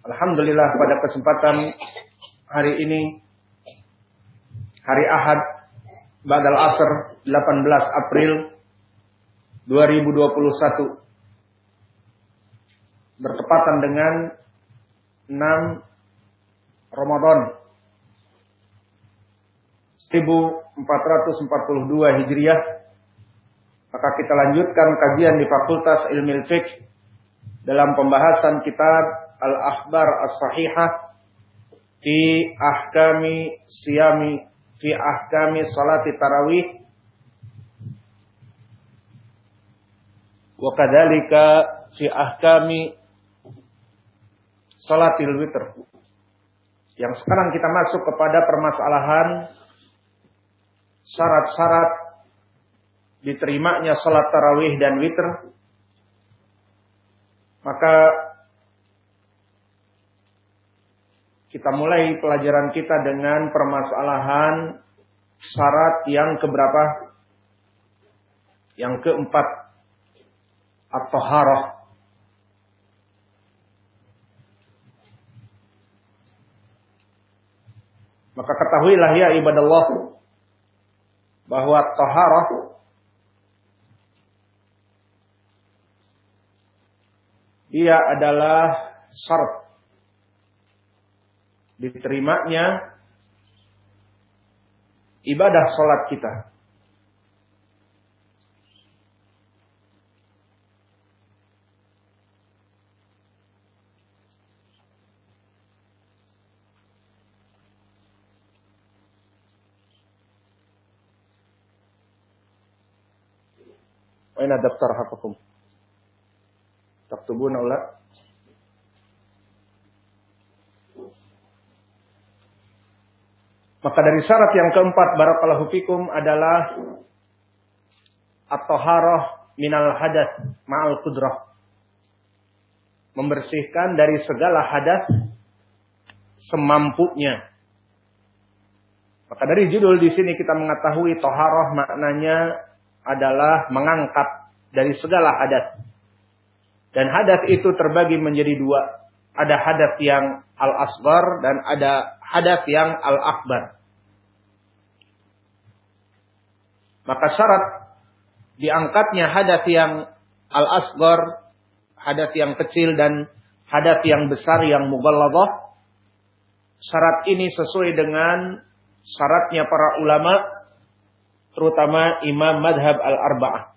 Alhamdulillah pada kesempatan hari ini hari Ahad Badal Asr 18 April 2021 bertepatan dengan 6 Ramadan 1442 Hijriah. Maka kita lanjutkan kajian di Fakultas Ilmu Fiqh dalam pembahasan kitab al-akhbar as-sahihah fi ahkami siyami fi ahkami salati tarawih wa kadzalika fi ahkami salatil witr. Yang sekarang kita masuk kepada permasalahan syarat-syarat diterimanya salat tarawih dan witr. Maka Kita mulai pelajaran kita dengan permasalahan syarat yang keberapa? Yang keempat. At-taharah. Maka ketahuilah ya ibadallah bahwa taharah dia adalah syarat diterimanya ibadah sholat kita. Aina daftar hakakum? Taktubuna ulah Maka dari syarat yang keempat barakallahu fikum adalah at-taharah minal hadas ma'al kudrah. Membersihkan dari segala hadas semampunya. Maka dari judul di sini kita mengetahui toharoh maknanya adalah mengangkat dari segala hadas. Dan hadas itu terbagi menjadi dua. Ada hadas yang al-asbar dan ada hadas yang al-akbar. Maka syarat diangkatnya hadas yang al-asgar, hadas yang kecil dan hadas yang besar yang mughalladah. Syarat ini sesuai dengan syaratnya para ulama terutama Imam Madhab Al-Arba'ah.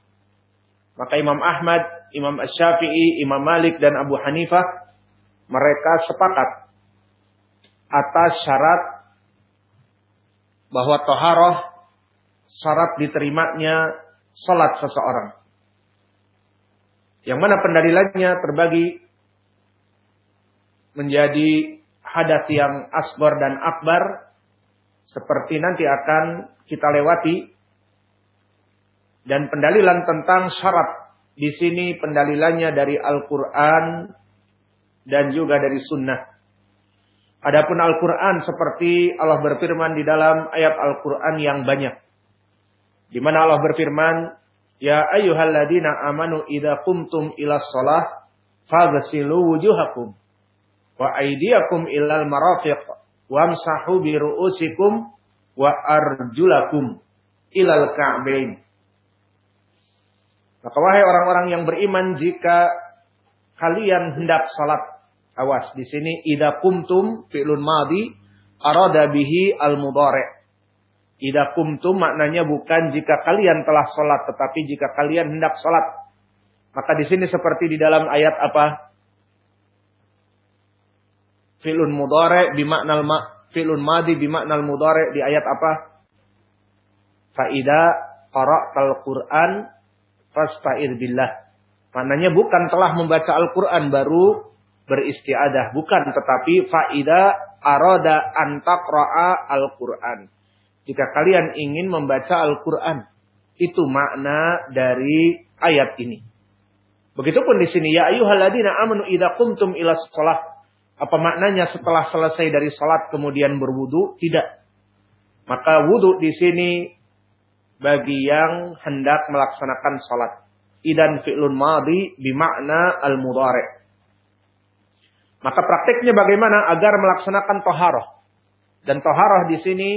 Maka Imam Ahmad, Imam Ash-Syafi'i, Imam Malik dan Abu Hanifah mereka sepakat atas syarat bahwa toharoh syarat diterimanya salat seseorang. Yang mana pendalilannya terbagi menjadi hadas yang asbar dan akbar seperti nanti akan kita lewati dan pendalilan tentang syarat di sini pendalilannya dari Al-Qur'an dan juga dari sunnah. Adapun Al-Quran seperti Allah berfirman di dalam ayat Al-Quran yang banyak. Di mana Allah berfirman, Ya ayyuhalladzina amanu idha kumtum ila sholah, faghsilu wujuhakum, wa aidiakum ilal marafiq, wamsahu biru'usikum, wa arjulakum ilal ka'bain. Maka wahai orang-orang yang beriman, jika kalian hendak salat Awas di sini ida kumtum fi'lun madi arada bihi al mudhari. Ida kumtum maknanya bukan jika kalian telah sholat tetapi jika kalian hendak sholat. Maka di sini seperti di dalam ayat apa? Fi'lun mudhari bimaknal ma fi'lun madi bimaknal mudhari di ayat apa? Faida qara'tal Qur'an fasta'ir billah. Maknanya bukan telah membaca Al-Qur'an baru beristiadah. Bukan tetapi faida arada antaqra'a al-Quran. Jika kalian ingin membaca Al-Quran. Itu makna dari ayat ini. Begitupun di sini ya ayyuhalladzina amanu idza qumtum ila shalah. Apa maknanya setelah selesai dari salat kemudian berwudu? Tidak. Maka wudu di sini bagi yang hendak melaksanakan salat. Idan fi'lun madi bimakna al-mudhari. Maka praktiknya bagaimana agar melaksanakan toharoh. Dan toharoh di sini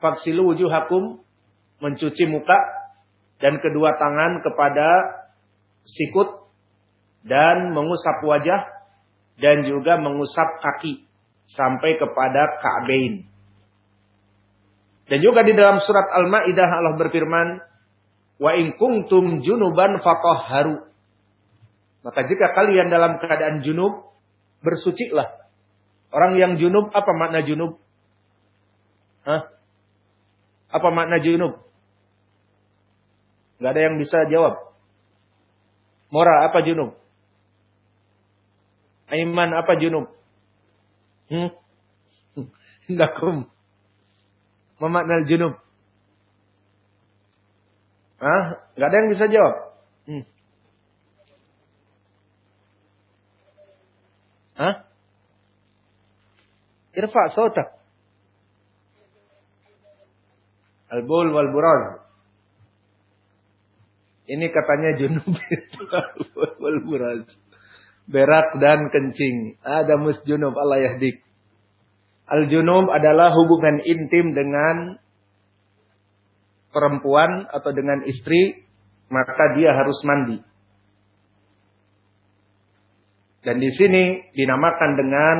faksilu wujuhakum mencuci muka dan kedua tangan kepada sikut dan mengusap wajah dan juga mengusap kaki sampai kepada ka'bain. Dan juga di dalam surat Al-Maidah Allah berfirman, "Wa in kuntum junuban fatahharu." Maka jika kalian dalam keadaan junub, bersucilah. Orang yang junub apa makna junub? Hah? Apa makna junub? Gak ada yang bisa jawab. Mora apa junub? Aiman apa junub? Hmm? Lakum. Memakna junub. Hah? Gak ada yang bisa jawab. Hmm. Hah? Irfa sautak. Al-bul wal buraz. Ini katanya junub itu wal buraz. Berak dan kencing. Ada musjunub Allah yahdik. Al-junub adalah hubungan intim dengan perempuan atau dengan istri. Maka dia harus mandi. Dan di sini dinamakan dengan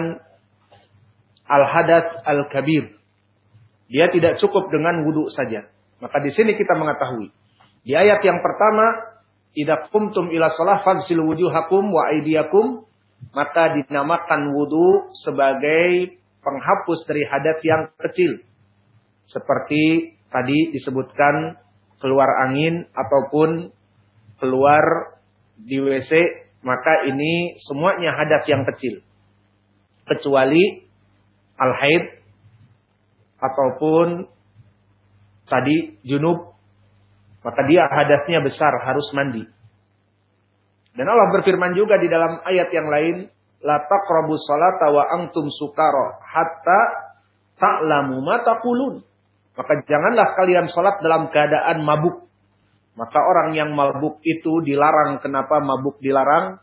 al-hadas al-kabir. Dia tidak cukup dengan wudhu saja. Maka di sini kita mengetahui. Di ayat yang pertama, "Idza qumtum ila shalah fagsilu wujuhakum wa aydiyakum." Maka dinamakan wudhu sebagai penghapus dari hadas yang kecil. Seperti tadi disebutkan keluar angin ataupun keluar di WC maka ini semuanya hadas yang kecil. Kecuali al-haid ataupun tadi junub, maka dia hadasnya besar, harus mandi. Dan Allah berfirman juga di dalam ayat yang lain, la taqrabus salata wa antum sukara hatta ta'lamu ma taqulun. Maka janganlah kalian salat dalam keadaan mabuk maka orang yang mabuk itu dilarang. Kenapa mabuk dilarang?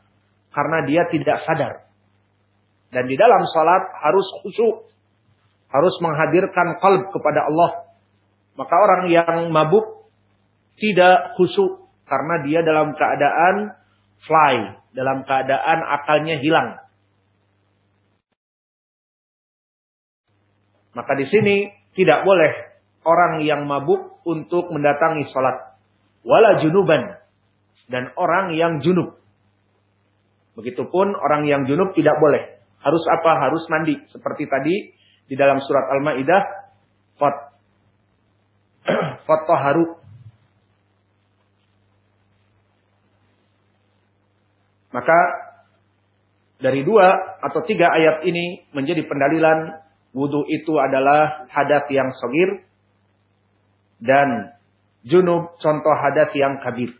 Karena dia tidak sadar. Dan di dalam salat harus khusyuk. Harus menghadirkan kalb kepada Allah. Maka orang yang mabuk tidak khusyuk. Karena dia dalam keadaan fly. Dalam keadaan akalnya hilang. Maka di sini tidak boleh orang yang mabuk untuk mendatangi salat wala junuban dan orang yang junub. Begitupun orang yang junub tidak boleh. Harus apa? Harus mandi. Seperti tadi di dalam surat Al-Maidah fat haru. Maka dari dua atau tiga ayat ini menjadi pendalilan wudhu itu adalah hadat yang sogir dan junub contoh hadas yang kabir.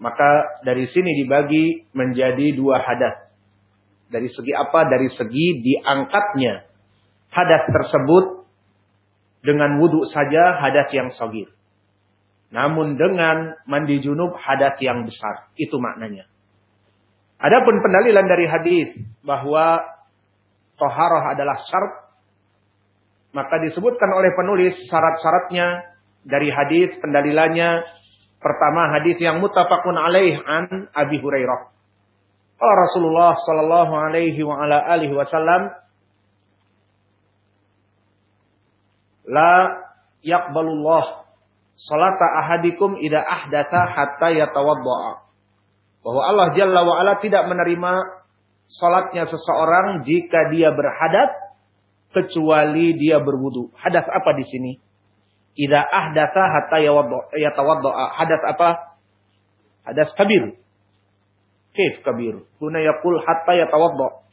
Maka dari sini dibagi menjadi dua hadas. Dari segi apa? Dari segi diangkatnya hadas tersebut dengan wudhu saja hadas yang sogir. Namun dengan mandi junub hadas yang besar. Itu maknanya. Adapun pendalilan dari hadis bahwa toharoh adalah syarat. Maka disebutkan oleh penulis syarat-syaratnya dari hadis pendalilannya pertama hadis yang muttafaqun alaih an Abi Hurairah. Allah Rasulullah sallallahu alaihi wa ala alihi wasallam la yaqbalullah salata ahadikum ida ahdatha hatta yatawaddaa. Bahwa Allah Jalla wa ala tidak menerima salatnya seseorang jika dia berhadat kecuali dia berwudu. Hadas apa di sini? Ida ahdasa hatta yatawaddo'a. Hadas apa? Hadas kabir. Kif kabir. Huna yakul hatta yatawadda.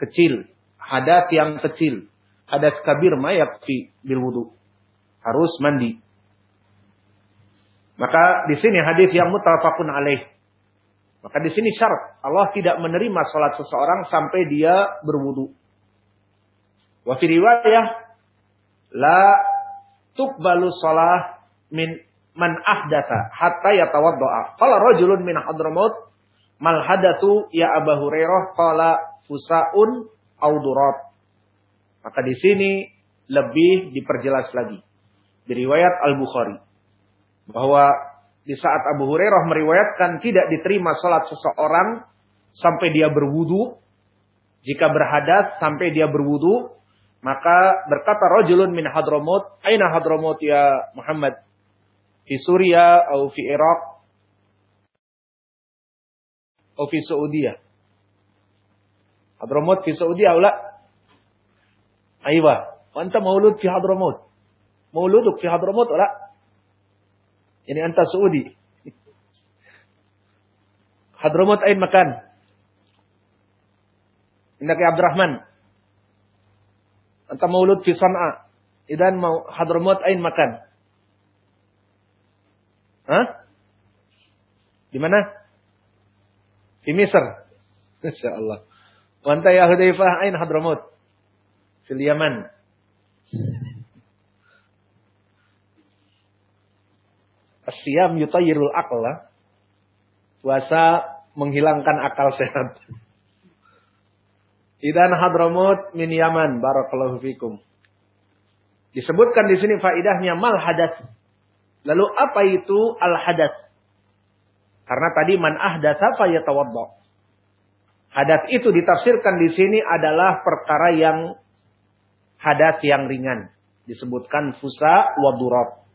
Kecil. Hadas yang kecil. Hadas kabir ma yakfi bil wudu. Harus mandi. Maka di sini hadis yang mutafakun alaih. Maka di sini syarat Allah tidak menerima salat seseorang sampai dia berwudu. Wa fi riwayah la tuqbalu shalah min man ahdatha hatta yatawaddaa. Qala rajulun min Hadramaut mal hadatsu ya Abu Hurairah qala fusaun au durat. Maka di sini lebih diperjelas lagi. Di riwayat Al-Bukhari bahwa di saat Abu Hurairah meriwayatkan tidak diterima salat seseorang sampai dia berwudu, jika berhadat sampai dia berwudu, maka berkata rajulun min Hadramut, "Aina Hadramut ya Muhammad?" Fi Suria atau fi Irak atau fi Saudi. Hadramut fi Saudi atau la? Aywa, anta maulud fi Hadramut. Mauluduk fi Hadramut atau la? Ini anta Saudi. Hadramut ain makan. Indaki Abdurrahman. Anta maulud fi San'a. Idan mau Hadramut ain makan. Hah? Di mana? Di Misr. Insya Allah. Wanta ya Hudaifah ain Hadramut. Fil Yaman. Asyam yutayirul akla. Puasa menghilangkan akal sehat. Idan hadramut min Yaman. Barakallahu fikum. Disebutkan di sini faidahnya mal hadas. Lalu apa itu al hadas? Karena tadi man ahdatsa fayatawadda. Hadas itu ditafsirkan di sini adalah perkara yang hadas yang ringan. Disebutkan fusa wa durab.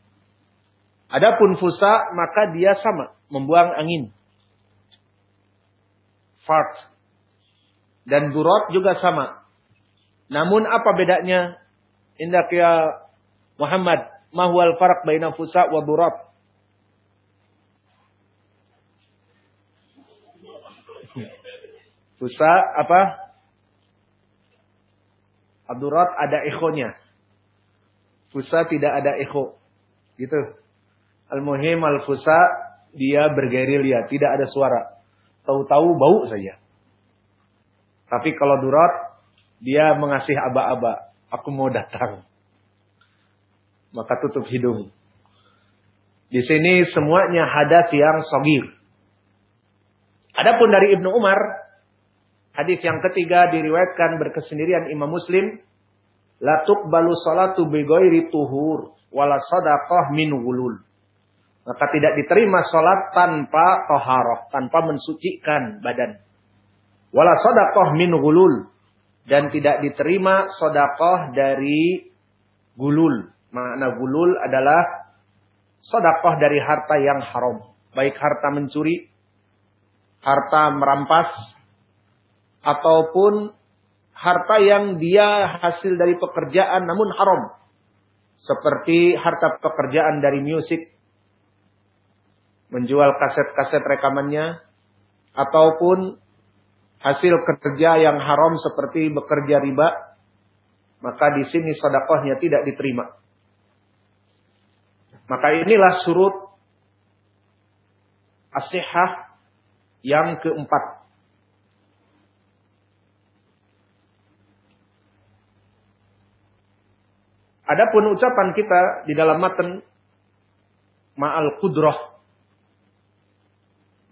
Adapun fusa maka dia sama, membuang angin. Fart. Dan durot juga sama. Namun apa bedanya? Indak ya Muhammad, mahwal farak baina fusa wa durot. Fusa apa? Adurat ada ekhonya. Fusa tidak ada ekho. Gitu. Al-muhim al-fusa dia bergerilya, tidak ada suara. Tahu-tahu bau saja. Tapi kalau durat dia mengasih aba-aba, aku mau datang. Maka tutup hidung. Di sini semuanya hadas yang sogir. Adapun dari Ibnu Umar, hadis yang ketiga diriwayatkan berkesendirian Imam Muslim, la tuqbalu salatu bi ghairi tuhur wala sadaqah min gulul. Maka tidak diterima sholat tanpa toharoh, tanpa mensucikan badan. Wala sodakoh min gulul. Dan tidak diterima sodakoh dari gulul. Makna gulul adalah sodakoh dari harta yang haram. Baik harta mencuri, harta merampas, ataupun harta yang dia hasil dari pekerjaan namun haram. Seperti harta pekerjaan dari musik, menjual kaset-kaset rekamannya ataupun hasil kerja yang haram seperti bekerja riba, maka di sini sedekahnya tidak diterima. Maka inilah surut asihah yang keempat. Adapun ucapan kita di dalam matan ma'al kudrah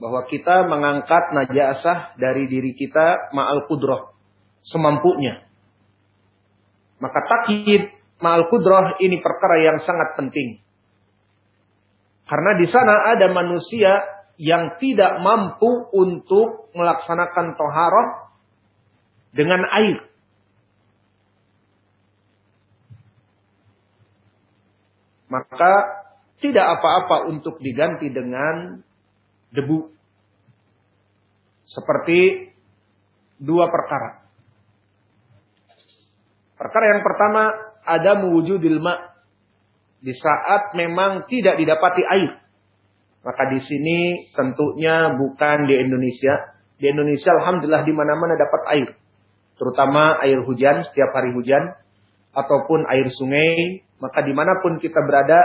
bahwa kita mengangkat najasah dari diri kita ma'al kudroh semampunya. Maka takkid ma'al kudroh ini perkara yang sangat penting. Karena di sana ada manusia yang tidak mampu untuk melaksanakan toharoh dengan air. Maka tidak apa-apa untuk diganti dengan debu. Seperti dua perkara. Perkara yang pertama ada mewujudil ma. Di saat memang tidak didapati air. Maka di sini tentunya bukan di Indonesia. Di Indonesia alhamdulillah di mana-mana dapat air. Terutama air hujan, setiap hari hujan. Ataupun air sungai. Maka di mana pun kita berada,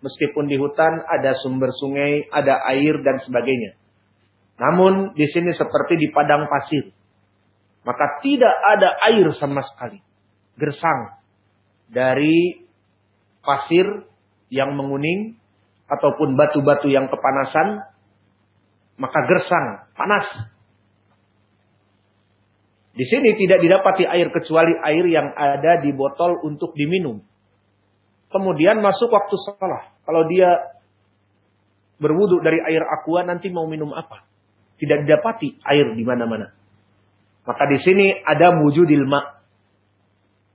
meskipun di hutan ada sumber sungai, ada air dan sebagainya. Namun di sini seperti di padang pasir. Maka tidak ada air sama sekali. Gersang. Dari pasir yang menguning ataupun batu-batu yang kepanasan, maka gersang, panas. Di sini tidak didapati air kecuali air yang ada di botol untuk diminum. Kemudian masuk waktu sekolah. Kalau dia berwudu dari air aqua nanti mau minum apa? Tidak didapati air di mana-mana. Maka di sini ada wujudil ma.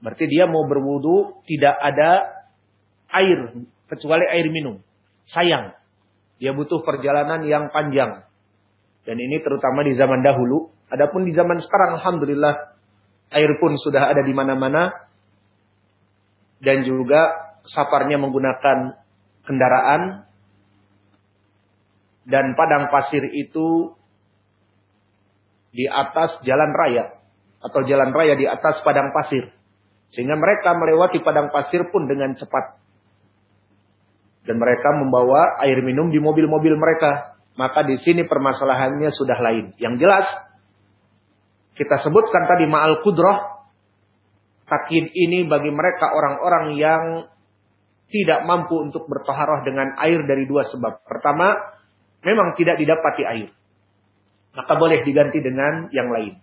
Berarti dia mau berwudu tidak ada air kecuali air minum sayang. Dia butuh perjalanan yang panjang. Dan ini terutama di zaman dahulu. Adapun di zaman sekarang alhamdulillah air pun sudah ada di mana-mana dan juga saparnya menggunakan kendaraan dan padang pasir itu di atas jalan raya atau jalan raya di atas padang pasir sehingga mereka melewati padang pasir pun dengan cepat dan mereka membawa air minum di mobil-mobil mereka. Maka di sini permasalahannya sudah lain. Yang jelas, kita sebutkan tadi ma'al kudroh. Takid ini bagi mereka orang-orang yang tidak mampu untuk bertaharah dengan air dari dua sebab. Pertama, memang tidak didapati air. Maka boleh diganti dengan yang lain.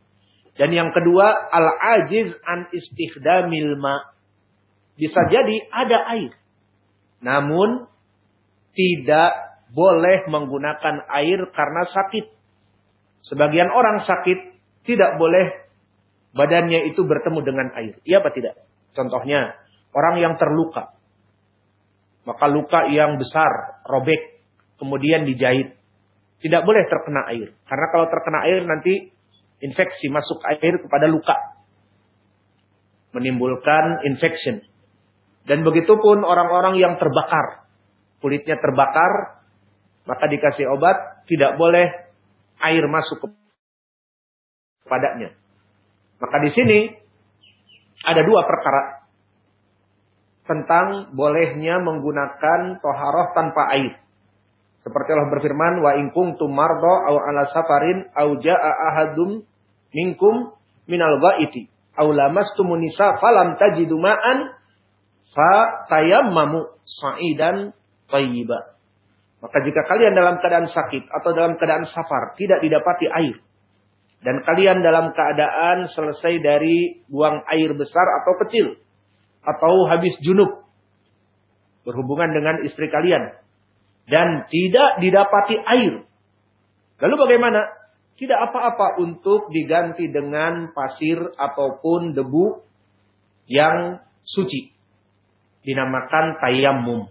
Dan yang kedua, al-ajiz an istikhdamil ma. Bisa jadi ada air. Namun tidak boleh menggunakan air karena sakit. Sebagian orang sakit tidak boleh badannya itu bertemu dengan air. Iya apa tidak? Contohnya, orang yang terluka. Maka luka yang besar, robek, kemudian dijahit. Tidak boleh terkena air. Karena kalau terkena air nanti infeksi masuk air kepada luka. Menimbulkan infection. Dan begitu pun orang-orang yang terbakar kulitnya terbakar, maka dikasih obat, tidak boleh air masuk kepadanya. Maka di sini ada dua perkara tentang bolehnya menggunakan toharoh tanpa air. Seperti Allah berfirman, wa in kuntum mardo aw ala safarin aw jaa ahadum minkum minal ghaiti aw lamastumun nisa falam tajidu ma'an fa tayammamu sa'idan tayyiba. Maka jika kalian dalam keadaan sakit atau dalam keadaan safar tidak didapati air dan kalian dalam keadaan selesai dari buang air besar atau kecil atau habis junub berhubungan dengan istri kalian dan tidak didapati air. Lalu bagaimana? Tidak apa-apa untuk diganti dengan pasir ataupun debu yang suci. Dinamakan tayammum.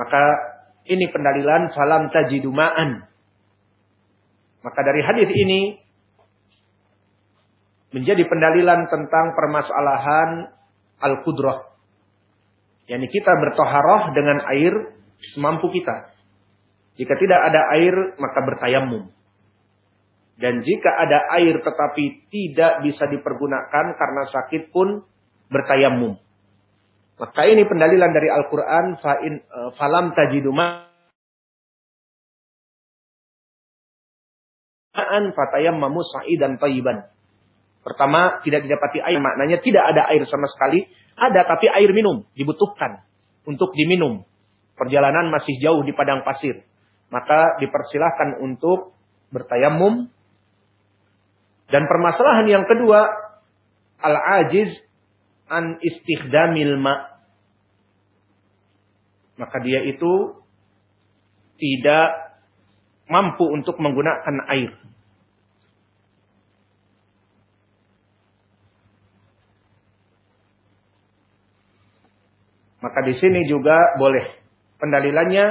Maka ini pendalilan falam tajiduma'an. Maka dari hadis ini menjadi pendalilan tentang permasalahan al-qudrah. Yani kita bertoharoh dengan air semampu kita. Jika tidak ada air, maka bertayamum. Dan jika ada air tetapi tidak bisa dipergunakan karena sakit pun bertayamum. Maka ini pendalilan dari Al-Quran. Uh, falam tajiduma. Fatayam mamu dan tayyiban. Pertama, tidak didapati air. Maknanya tidak ada air sama sekali. Ada tapi air minum. Dibutuhkan. Untuk diminum. Perjalanan masih jauh di padang pasir. Maka dipersilahkan untuk bertayamum. Dan permasalahan yang kedua. Al-ajiz an istikhdamil ma. Maka dia itu tidak mampu untuk menggunakan air. Maka di sini juga boleh pendalilannya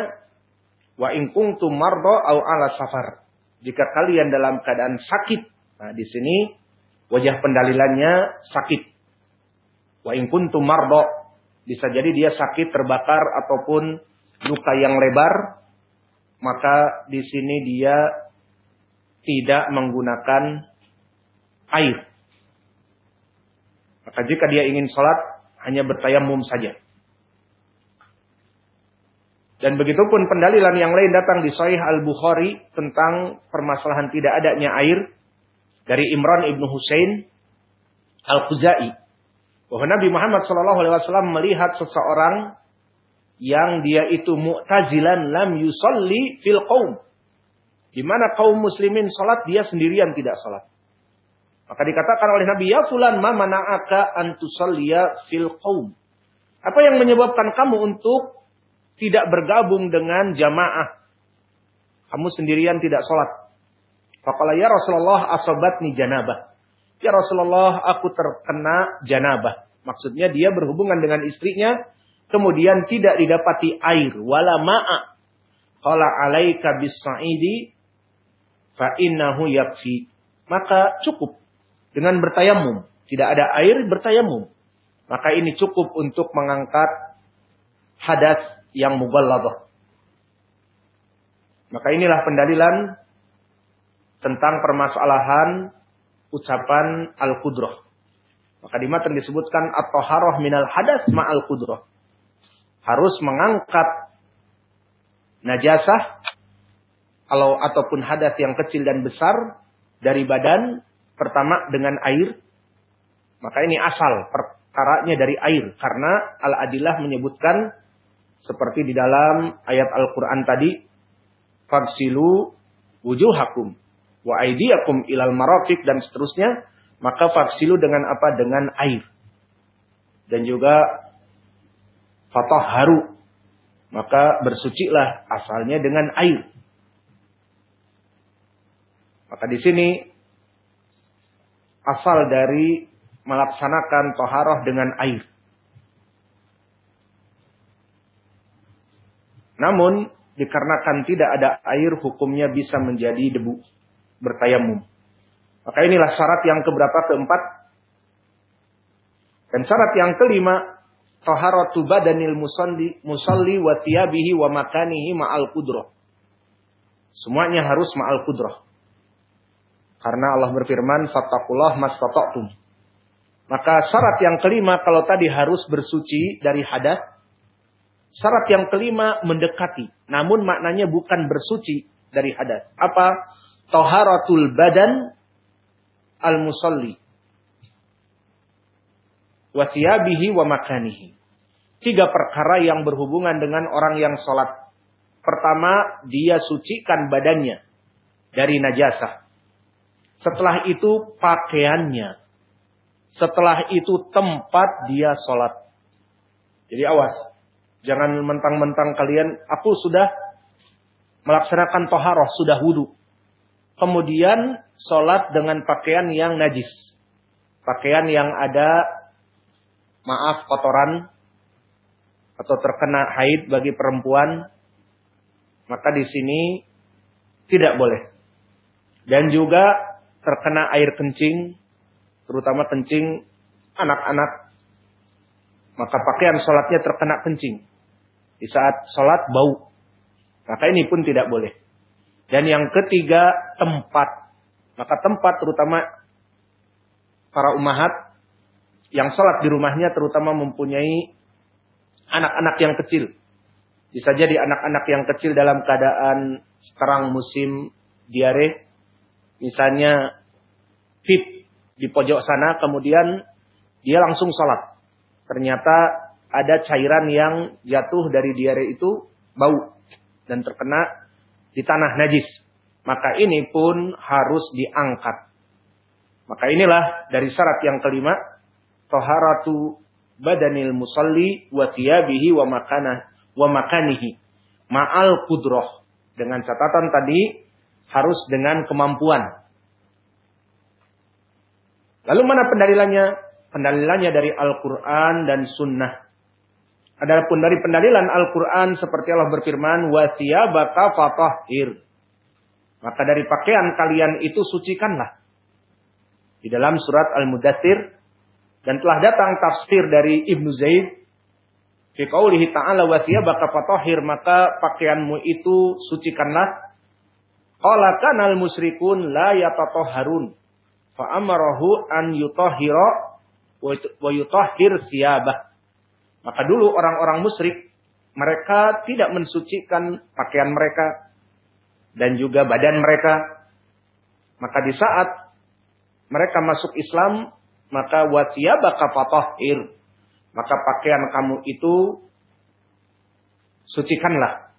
wa in kuntum mardo au ala safar. Jika kalian dalam keadaan sakit. Nah, di sini wajah pendalilannya sakit. Wa in kuntum mardo bisa jadi dia sakit, terbakar ataupun luka yang lebar, maka di sini dia tidak menggunakan air. Maka jika dia ingin sholat, hanya bertayamum saja. Dan begitupun pendalilan yang lain datang di Sahih Al-Bukhari tentang permasalahan tidak adanya air dari Imran ibnu Husain Al-Khuzai. Bahwa Nabi Muhammad SAW melihat seseorang yang dia itu mu'tazilan lam yusalli fil qaum. Di mana kaum muslimin salat dia sendirian tidak salat. Maka dikatakan oleh Nabi, "Ya fulan ma mana'aka an fil qaum?" Apa yang menyebabkan kamu untuk tidak bergabung dengan jamaah? Kamu sendirian tidak salat. Faqala ya Rasulullah asabatni janabah. Ya Rasulullah aku terkena janabah. Maksudnya dia berhubungan dengan istrinya kemudian tidak didapati air wala ma'a qala alaika bis-sa'idi fa innahu yakfi maka cukup dengan bertayamum tidak ada air bertayamum maka ini cukup untuk mengangkat hadas yang mughalladah maka inilah pendalilan tentang permasalahan ucapan al-qudrah. Maka di matan disebutkan at-taharah minal hadas ma'al qudrah harus mengangkat najasah kalau ataupun hadas yang kecil dan besar dari badan pertama dengan air. Maka ini asal perkaranya dari air karena al-adillah menyebutkan seperti di dalam ayat Al-Qur'an tadi fagsilu wujuhakum wa aydiyakum ilal marafiq dan seterusnya maka fagsilu dengan apa dengan air dan juga haru Maka bersucilah asalnya dengan air. Maka di sini asal dari melaksanakan toharoh dengan air. Namun dikarenakan tidak ada air hukumnya bisa menjadi debu bertayamum. Maka inilah syarat yang keberapa keempat. Dan syarat yang kelima taharatu badanil musalli musalli wa thiyabihi wa makanihi ma'al qudrah. Semuanya harus ma'al qudrah. Karena Allah berfirman, "Fattaqullah mastata'tum." Maka syarat yang kelima kalau tadi harus bersuci dari hadas, syarat yang kelima mendekati. Namun maknanya bukan bersuci dari hadas. Apa? Taharatul badan al-musalli wa thiyabihi wa makanihi. Tiga perkara yang berhubungan dengan orang yang sholat. Pertama, dia sucikan badannya dari najasah. Setelah itu pakaiannya. Setelah itu tempat dia sholat. Jadi awas. Jangan mentang-mentang kalian, aku sudah melaksanakan toharoh, sudah wudhu. Kemudian sholat dengan pakaian yang najis. Pakaian yang ada maaf kotoran atau terkena haid bagi perempuan, maka di sini tidak boleh. Dan juga terkena air kencing, terutama kencing anak-anak, maka pakaian sholatnya terkena kencing. Di saat sholat bau. Maka ini pun tidak boleh. Dan yang ketiga, tempat. Maka tempat terutama para umahat yang sholat di rumahnya terutama mempunyai anak-anak yang kecil. Bisa jadi anak-anak yang kecil dalam keadaan sekarang musim diare. Misalnya fit di pojok sana kemudian dia langsung sholat. Ternyata ada cairan yang jatuh dari diare itu bau dan terkena di tanah najis. Maka ini pun harus diangkat. Maka inilah dari syarat yang kelima taharatu badanil musalli wa thiyabihi wa makanah wa makanihi ma'al kudroh dengan catatan tadi harus dengan kemampuan. Lalu mana pendalilannya? Pendalilannya dari Al-Quran dan Sunnah. Adapun dari pendalilan Al-Quran seperti Allah berfirman, baka fatahir. Maka dari pakaian kalian itu sucikanlah. Di dalam surat Al-Mudathir dan telah datang tafsir dari Ibnu Zaid Fi qaulihi ta'ala wa thiyabaka fatahhir maka pakaianmu itu sucikanlah. Qala kanal musyrikun la yatatahharun. Fa amarahu an yutahhira wa yutahhir thiyabah. Maka dulu orang-orang musyrik mereka tidak mensucikan pakaian mereka dan juga badan mereka. Maka di saat mereka masuk Islam, maka wathiyabaka fatahhir maka pakaian kamu itu sucikanlah.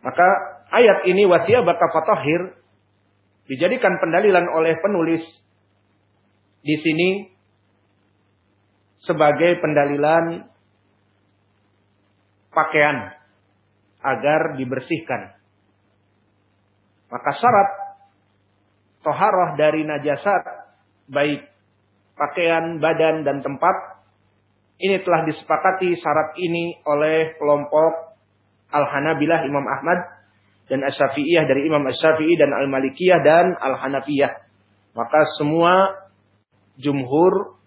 Maka ayat ini baka fatahir dijadikan pendalilan oleh penulis di sini sebagai pendalilan pakaian agar dibersihkan. Maka syarat toharoh dari najasat baik pakaian, badan, dan tempat. Ini telah disepakati syarat ini oleh kelompok Al-Hanabilah Imam Ahmad dan Asyafi'iyah dari Imam Asyafi'i dan Al-Malikiyah dan Al-Hanafiyah. Maka semua jumhur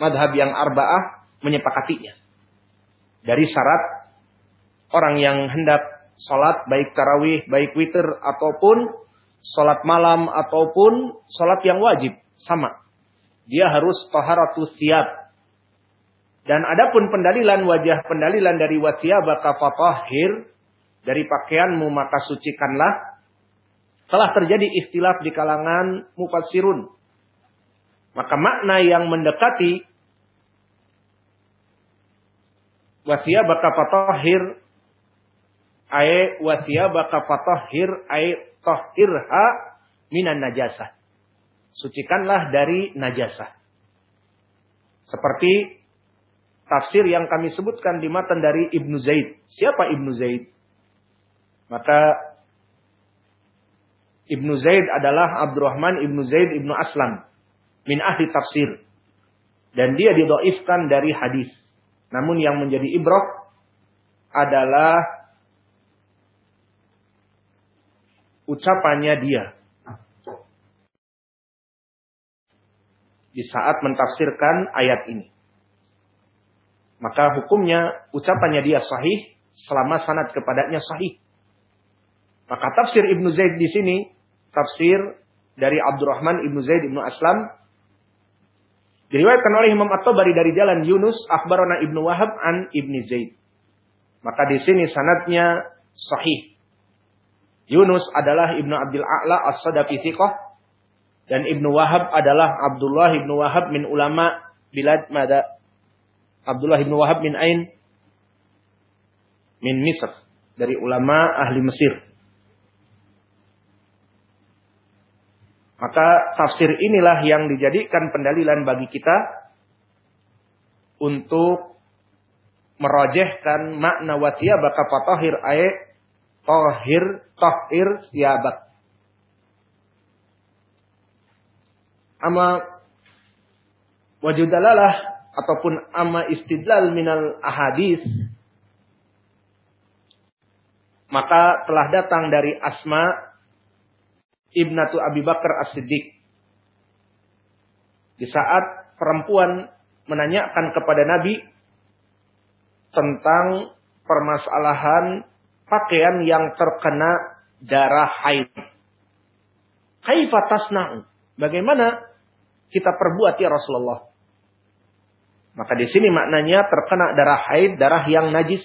madhab yang arba'ah menyepakatinya. Dari syarat orang yang hendak sholat baik tarawih, baik witir ataupun sholat malam ataupun sholat yang wajib sama. Dia harus taharatu siap. Dan adapun pendalilan wajah pendalilan dari wasiyabaka fatahhir dari pakaianmu maka sucikanlah telah terjadi istilah di kalangan mufassirun. Maka makna yang mendekati wasiyabaka fatahhir ay wasiyabaka fatahhir ay tahhirha minan najasah sucikanlah dari najasah. Seperti tafsir yang kami sebutkan di matan dari Ibnu Zaid. Siapa Ibnu Zaid? Maka Ibnu Zaid adalah Abdurrahman Ibnu Zaid Ibnu Aslam min ahli tafsir. Dan dia didoifkan dari hadis. Namun yang menjadi ibrah adalah ucapannya dia. di saat mentafsirkan ayat ini. Maka hukumnya ucapannya dia sahih selama sanad kepadanya sahih. Maka tafsir Ibnu Zaid di sini tafsir dari Abdurrahman Ibnu Zaid Ibnu Aslam diriwayatkan oleh Imam At-Tabari dari jalan Yunus akhbarana Ibnu Wahab an Ibnu Zaid. Maka di sini sanadnya sahih. Yunus adalah Ibnu Abdul A'la As-Sadafi Thiqah dan Ibnu Wahab adalah Abdullah Ibnu Wahab min ulama bilad mada. Abdullah Ibnu Wahab min ain? Min Misr. Dari ulama ahli Mesir. Maka tafsir inilah yang dijadikan pendalilan bagi kita untuk merojehkan makna baka fatahir ayat tahir tahir siabak. ama wajudalalah ataupun ama istidlal minal ahadis maka telah datang dari Asma ibnatu Abi Bakar As-Siddiq di saat perempuan menanyakan kepada Nabi tentang permasalahan pakaian yang terkena darah haid. Kaifa tasna'u? Bagaimana kita perbuat ya Rasulullah. Maka di sini maknanya terkena darah haid, darah yang najis.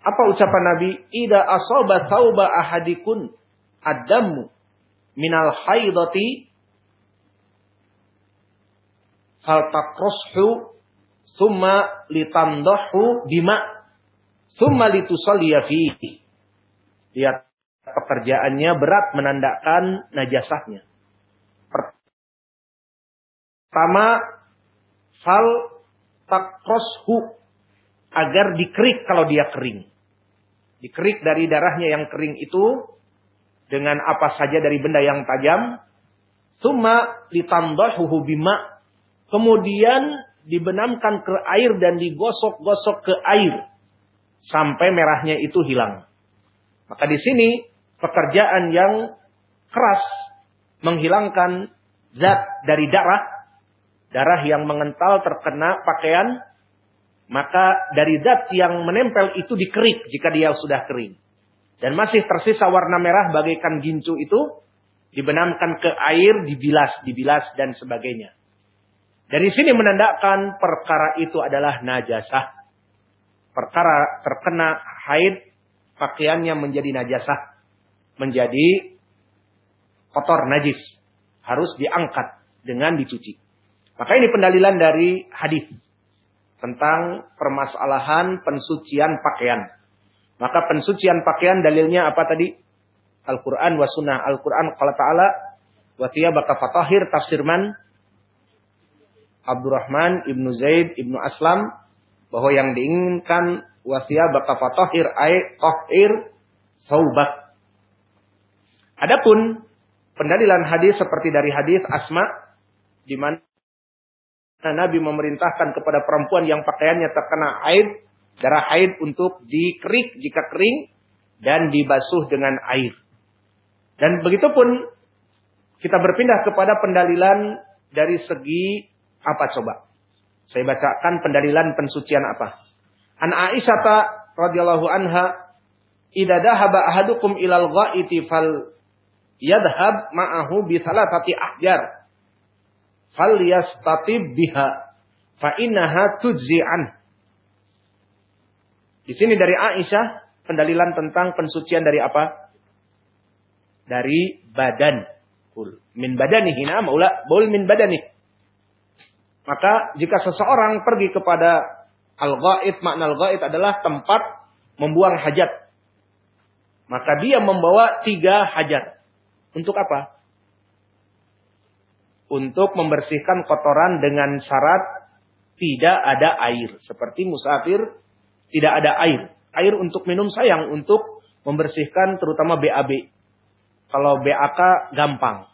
Apa ucapan Nabi? Ida asoba tauba ahadikun adamu minal haidati faltakroshu summa litandahu bima summa litusalliya fihi. Lihat pekerjaannya berat menandakan najasahnya. Pertama, fal takroshu agar dikerik kalau dia kering. Dikerik dari darahnya yang kering itu dengan apa saja dari benda yang tajam. Summa litandahuhu bima. Kemudian dibenamkan ke air dan digosok-gosok ke air. Sampai merahnya itu hilang. Maka di sini pekerjaan yang keras menghilangkan zat dari darah darah yang mengental terkena pakaian, maka dari zat yang menempel itu dikerik jika dia sudah kering. Dan masih tersisa warna merah bagaikan gincu itu, dibenamkan ke air, dibilas, dibilas, dan sebagainya. Dari sini menandakan perkara itu adalah najasah. Perkara terkena haid, pakaiannya menjadi najasah. Menjadi kotor, najis. Harus diangkat dengan dicuci. Maka ini pendalilan dari hadis tentang permasalahan pensucian pakaian. Maka pensucian pakaian dalilnya apa tadi? Al-Quran wa sunnah. Al-Quran kalau ta'ala wa baka fatahir tafsir man Abdurrahman ibnu Zaid ibnu Aslam bahwa yang diinginkan wasia baka fatahir ay tahir saubak. Adapun pendalilan hadis seperti dari hadis Asma di mana Nabi memerintahkan kepada perempuan yang pakaiannya terkena haid, darah haid untuk dikerik jika kering dan dibasuh dengan air. Dan begitu pun kita berpindah kepada pendalilan dari segi apa coba? Saya bacakan pendalilan pensucian apa. An Aisyah radhiyallahu anha, "Idza dhahaba ahadukum ilal ghaiti fal yadhhab ma'ahu bi thalathati ahjar." fal yastatib biha fa innaha tujzi'an. Di sini dari Aisyah pendalilan tentang pensucian dari apa? Dari badan. Kul min badanihi na maula bol min badani. Maka jika seseorang pergi kepada al-ghaid, makna al-ghaid adalah tempat membuang hajat. Maka dia membawa tiga hajat. Untuk apa? untuk membersihkan kotoran dengan syarat tidak ada air. Seperti musafir tidak ada air. Air untuk minum sayang untuk membersihkan terutama BAB. Kalau BAK gampang.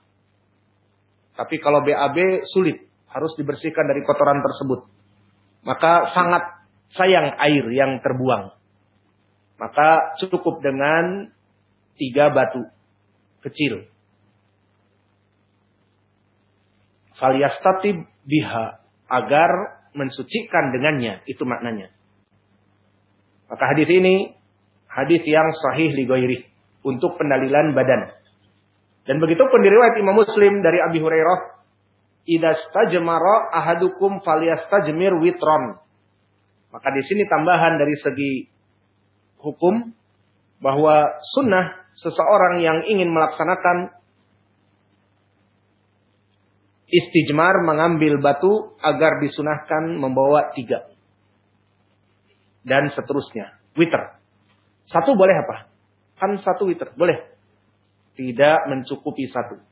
Tapi kalau BAB sulit. Harus dibersihkan dari kotoran tersebut. Maka sangat sayang air yang terbuang. Maka cukup dengan tiga batu kecil Faliyastatib biha agar mensucikan dengannya itu maknanya. Maka hadis ini hadis yang sahih li untuk pendalilan badan. Dan begitu pun diriwayat Imam Muslim dari Abi Hurairah, "Idza stajmara ahadukum falyastajmir witron." Maka di sini tambahan dari segi hukum bahwa sunnah seseorang yang ingin melaksanakan istijmar mengambil batu agar disunahkan membawa tiga. Dan seterusnya. Witer. Satu boleh apa? Kan satu witer. Boleh. Tidak mencukupi satu.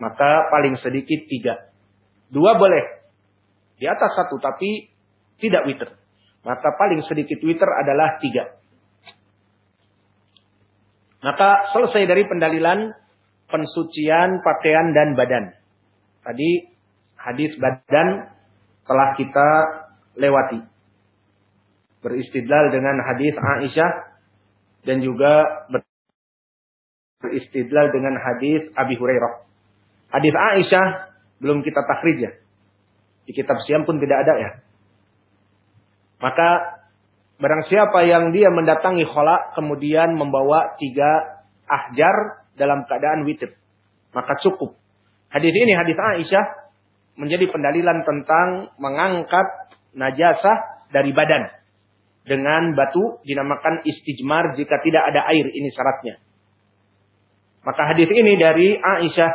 Maka paling sedikit tiga. Dua boleh. Di atas satu tapi tidak witer. Maka paling sedikit witer adalah tiga. Maka selesai dari pendalilan pensucian pakaian dan badan. Tadi hadis badan telah kita lewati. Beristidlal dengan hadis Aisyah dan juga beristidlal dengan hadis Abi Hurairah. Hadis Aisyah belum kita takhrij ya. Di kitab siam pun tidak ada ya. Maka barang siapa yang dia mendatangi khola kemudian membawa tiga ahjar dalam keadaan witir. Maka cukup Hadis ini hadis Aisyah menjadi pendalilan tentang mengangkat najasah dari badan dengan batu dinamakan istijmar jika tidak ada air ini syaratnya. Maka hadis ini dari Aisyah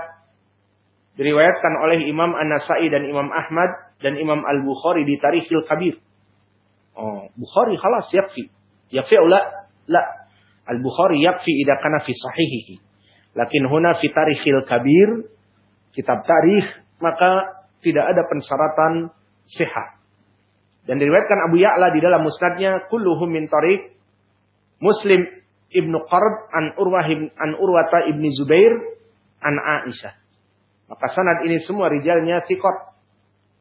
diriwayatkan oleh Imam An-Nasai dan Imam Ahmad dan Imam Al-Bukhari di Tarikhil Kabir. Oh, Bukhari khalas yakfi. Yakfi ula la. Al-Bukhari yakfi idza kana fi sahihihi. Lakin huna fi Tarikhil Kabir kitab tarikh, maka tidak ada pensyaratan sehat. Dan diriwayatkan Abu Ya'la di dalam musnadnya kulluhum min tariq Muslim Ibnu Qarb an Urwah an Urwata Ibni Zubair an Aisyah. Maka sanad ini semua rijalnya sikot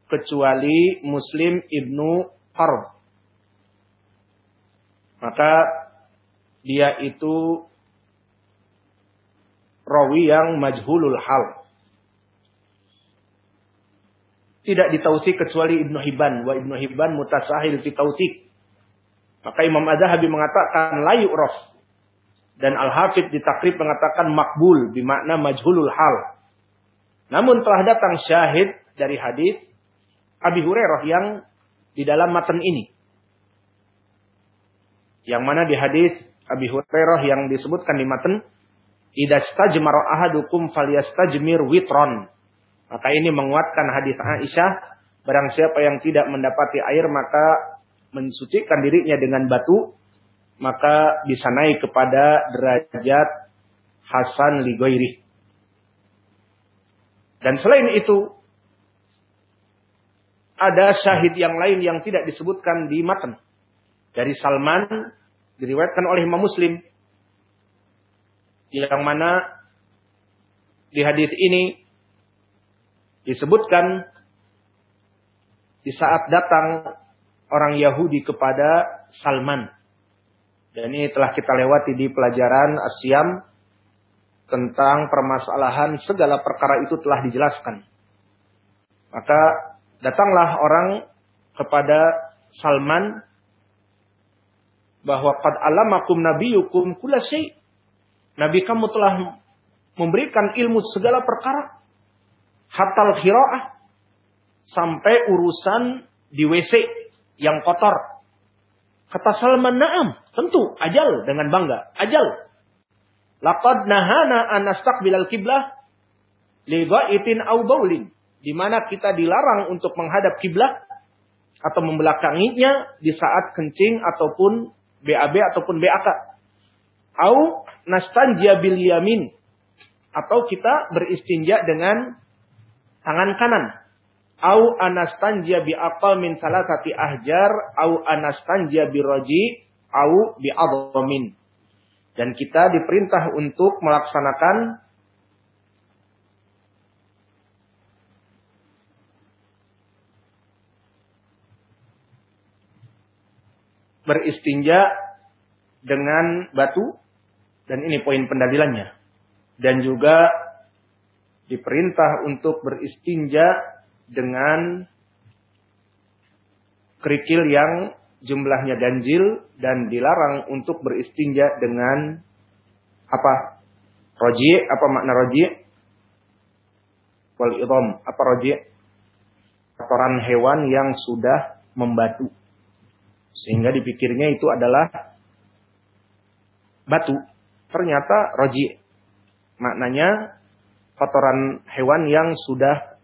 kecuali Muslim Ibnu Qarb. Maka dia itu rawi yang majhulul hal. Tidak ditausi kecuali Ibnu Hibban. Wa Ibnu Hibban mutasahil fi tausik. Maka Imam Az-Zahabi mengatakan layu rof. Dan Al-Hafidh di takrib mengatakan makbul. Bimakna majhulul hal. Namun telah datang syahid dari hadis Abi Hurairah yang di dalam matan ini. Yang mana di hadis Abi Hurairah yang disebutkan di matan. Idastajmar ahadukum falyastajmir witron. Maka ini menguatkan hadis Aisyah. Barang siapa yang tidak mendapati air maka mensucikan dirinya dengan batu. Maka bisa naik kepada derajat Hasan Ligoiri. Dan selain itu. Ada syahid yang lain yang tidak disebutkan di matan. Dari Salman. Diriwayatkan oleh Imam Muslim. Yang mana di hadis ini disebutkan di saat datang orang Yahudi kepada Salman. Dan ini telah kita lewati di pelajaran Asyam tentang permasalahan segala perkara itu telah dijelaskan. Maka datanglah orang kepada Salman bahwa qad alamakum nabiyukum kula Nabi kamu telah memberikan ilmu segala perkara hatal khiraah sampai urusan di WC yang kotor. Kata Salman Naam, tentu ajal dengan bangga, ajal. Laqad nahana an nastaqbilal kiblah li ghaitin aw baulin. Di mana kita dilarang untuk menghadap kiblah atau membelakanginya di saat kencing ataupun BAB ataupun BAK. Au nastanjia bil yamin atau kita beristinja dengan tangan kanan. Au anastanja bi aqal min salasati ahjar au anastanja bi roji au bi adhamin. Dan kita diperintah untuk melaksanakan beristinja dengan batu dan ini poin pendalilannya dan juga diperintah untuk beristinja dengan kerikil yang jumlahnya ganjil dan dilarang untuk beristinja dengan apa? Roji, apa makna roji? Wal idham, apa roji? Kotoran hewan yang sudah membatu. Sehingga dipikirnya itu adalah batu. Ternyata roji. Maknanya kotoran hewan yang sudah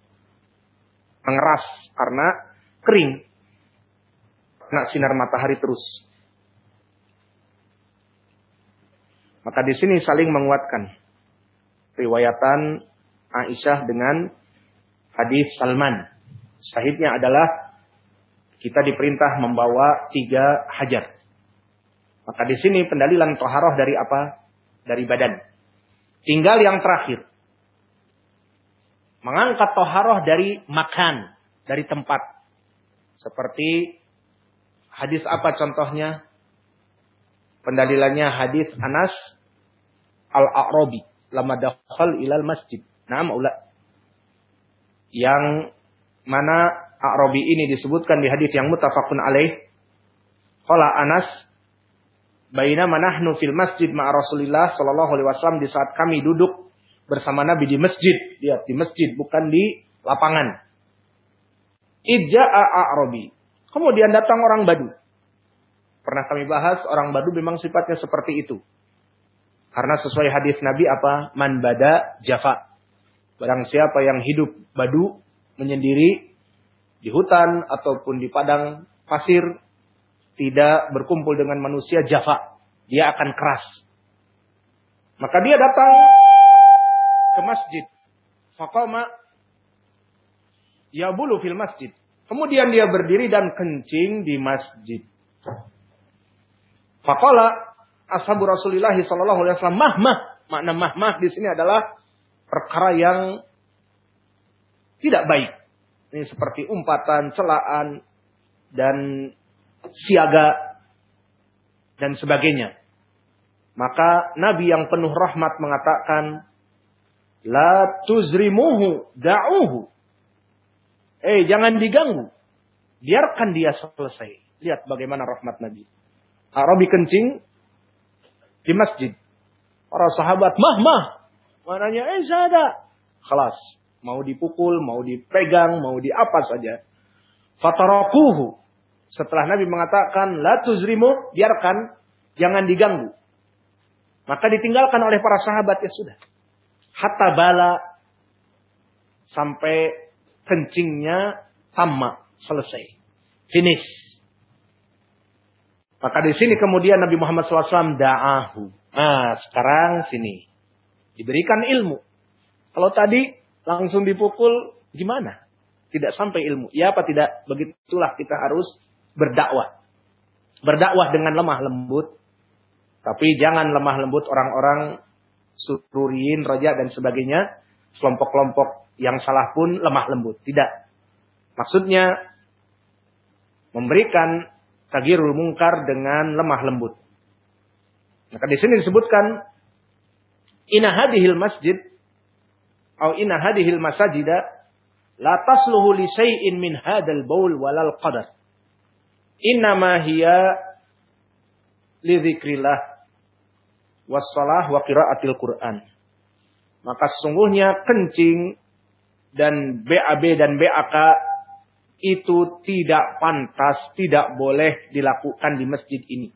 mengeras karena kering. Kena sinar matahari terus. Maka di sini saling menguatkan. Riwayatan Aisyah dengan hadis Salman. Sahidnya adalah kita diperintah membawa tiga hajar. Maka di sini pendalilan toharoh dari apa? Dari badan. Tinggal yang terakhir mengangkat toharoh dari makan, dari tempat. Seperti hadis apa contohnya? Pendalilannya hadis Anas Al-A'rabi lama dakhal ilal masjid. Nah, maula. Yang mana A'rabi ini disebutkan di hadis yang mutafakun alaih. Qala Anas baina manahnu fil masjid ma'a Rasulillah sallallahu alaihi wasallam di saat kami duduk bersama Nabi di masjid. Lihat, di masjid, bukan di lapangan. Idja'a a'robi. Kemudian datang orang badu. Pernah kami bahas, orang badu memang sifatnya seperti itu. Karena sesuai hadis Nabi apa? Man bada jafa. Barang siapa yang hidup badu, menyendiri, di hutan ataupun di padang pasir, tidak berkumpul dengan manusia jafa. Dia akan keras. Maka dia datang ke masjid. Faqama bulu fil masjid. Kemudian dia berdiri dan kencing di masjid. Faqala ashabu Rasulullah sallallahu alaihi wasallam mahmah. Makna mahmah di sini adalah perkara yang tidak baik. Ini seperti umpatan, celaan dan siaga dan sebagainya. Maka Nabi yang penuh rahmat mengatakan La tuzrimuhu da'uhu. Eh, jangan diganggu. Biarkan dia selesai. Lihat bagaimana rahmat Nabi. Arabi kencing di masjid. Para sahabat, mah, mah. Mananya, eh, ada. Kelas. Mau dipukul, mau dipegang, mau di apa saja. Fatarakuhu. Setelah Nabi mengatakan, la tuzrimu, biarkan, jangan diganggu. Maka ditinggalkan oleh para sahabat, ya sudah. Hatta bala, sampai kencingnya tamat, selesai. Finish. Maka di sini kemudian Nabi Muhammad SAW da'ahu. Nah, sekarang sini. Diberikan ilmu. Kalau tadi langsung dipukul, gimana? Tidak sampai ilmu. Ya apa tidak? Begitulah kita harus berdakwah. Berdakwah dengan lemah lembut. Tapi jangan lemah lembut orang-orang sururiin, roja dan sebagainya. Kelompok-kelompok yang salah pun lemah lembut. Tidak. Maksudnya memberikan tagirul mungkar dengan lemah lembut. Maka di sini disebutkan inna hadihil masjid atau inna hadihil masajida la tasluhu li syai'in min hadal baul walal qadar. Innama hiya li dzikrillah wassalah wa qiraatil Qur'an. Maka sesungguhnya kencing dan BAB dan BAK itu tidak pantas, tidak boleh dilakukan di masjid ini.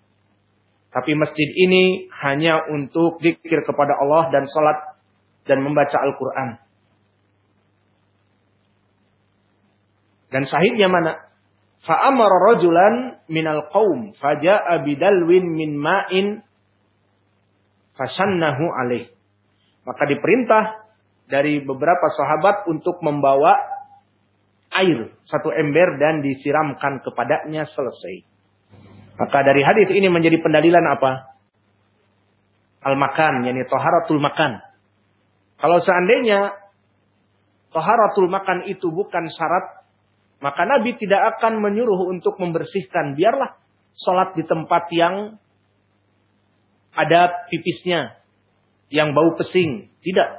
Tapi masjid ini hanya untuk zikir kepada Allah dan salat dan membaca Al-Quran. Dan sahihnya mana? Fa'amara rajulan minal qawm faja'a bidalwin min ma'in fasannahu alaih. Maka diperintah dari beberapa sahabat untuk membawa air satu ember dan disiramkan kepadanya selesai. Maka dari hadis ini menjadi pendalilan apa? Al-makan, yakni toharatul makan. Kalau seandainya toharatul makan itu bukan syarat, maka Nabi tidak akan menyuruh untuk membersihkan. Biarlah sholat di tempat yang ada pipisnya, yang bau pesing. Tidak.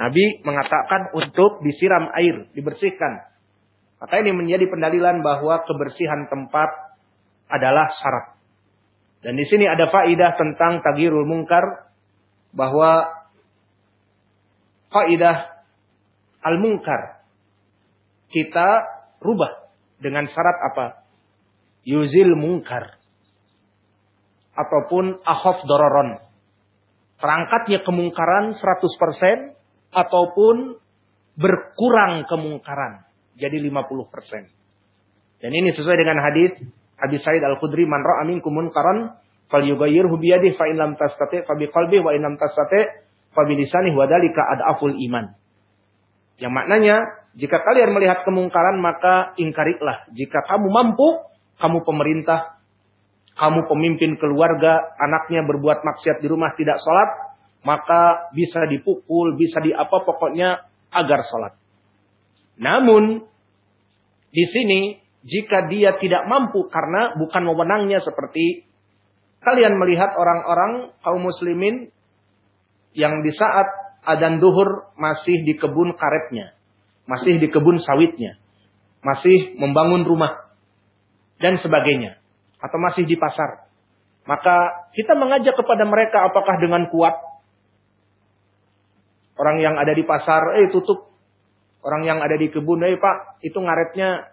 Nabi mengatakan untuk disiram air, dibersihkan. Maka ini menjadi pendalilan bahwa kebersihan tempat adalah syarat. Dan di sini ada faidah tentang tagirul mungkar bahwa faidah al mungkar kita rubah dengan syarat apa? Yuzil mungkar ataupun ahof dororon. Terangkatnya kemungkaran 100% ataupun berkurang kemungkaran jadi 50%. Dan ini sesuai dengan hadis Abi Sa'id Al-Khudri man ra'a minkum munkaran falyughayyirhu bi yadihi fa in lam tastati fa bi qalbihi wa in lam tastati fa bi lisanihi wa dzalika adaful iman. Yang maknanya jika kalian melihat kemungkaran maka ingkarilah. Jika kamu mampu, kamu pemerintah, kamu pemimpin keluarga, anaknya berbuat maksiat di rumah tidak sholat, maka bisa dipukul, bisa di apa pokoknya agar sholat. Namun di sini jika dia tidak mampu karena bukan wewenangnya seperti kalian melihat orang-orang kaum muslimin yang di saat adan duhur masih di kebun karetnya, masih di kebun sawitnya, masih membangun rumah dan sebagainya atau masih di pasar. Maka kita mengajak kepada mereka apakah dengan kuat orang yang ada di pasar, eh tutup Orang yang ada di kebun, eh pak, itu ngaretnya